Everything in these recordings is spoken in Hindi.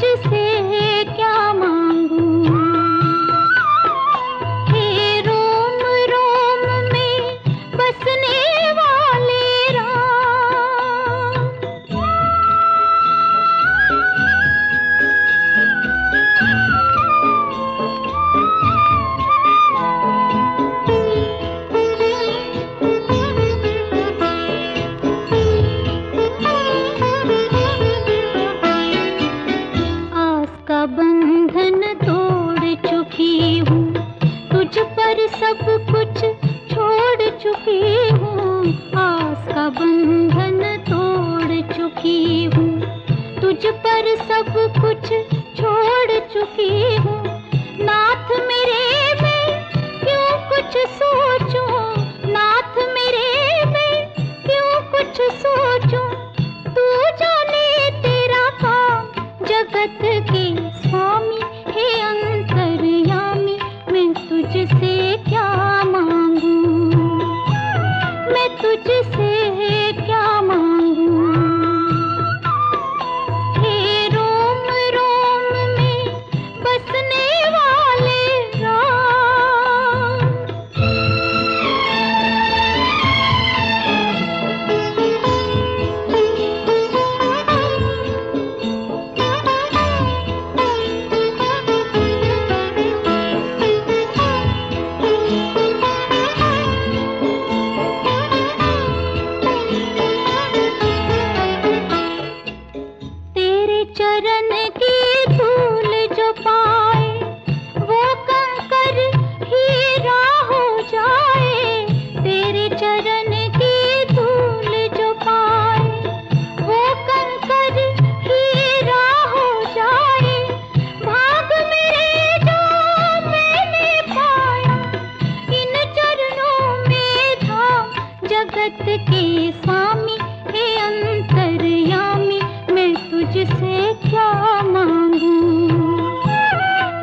तुझसे चरण की धूल जो पाए, वो कंकर हीरा हो जाए। तेरे चरण की धूल जो पाए, वो कंकर हीरा हो जाए। भाग मेरे जो मैंने पाया, इन चरणों में था जगत के स्वामी, हे अंतर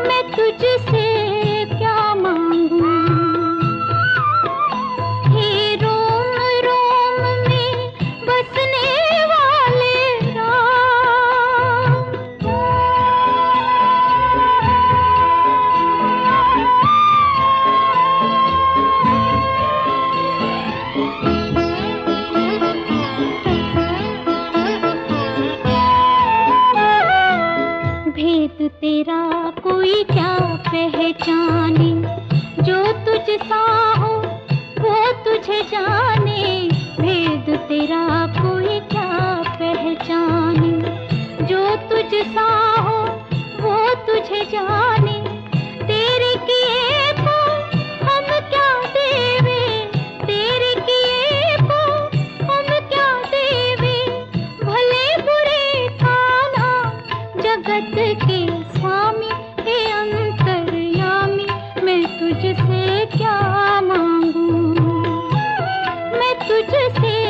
मैं तुझसे तेरा कोई क्या पहचाने? जो तुझसा हो, वो तुझे जाने। भेद तेरा कोई क्या पहचाने? जो तुझसा हो, वो तुझे जाने। तुझसे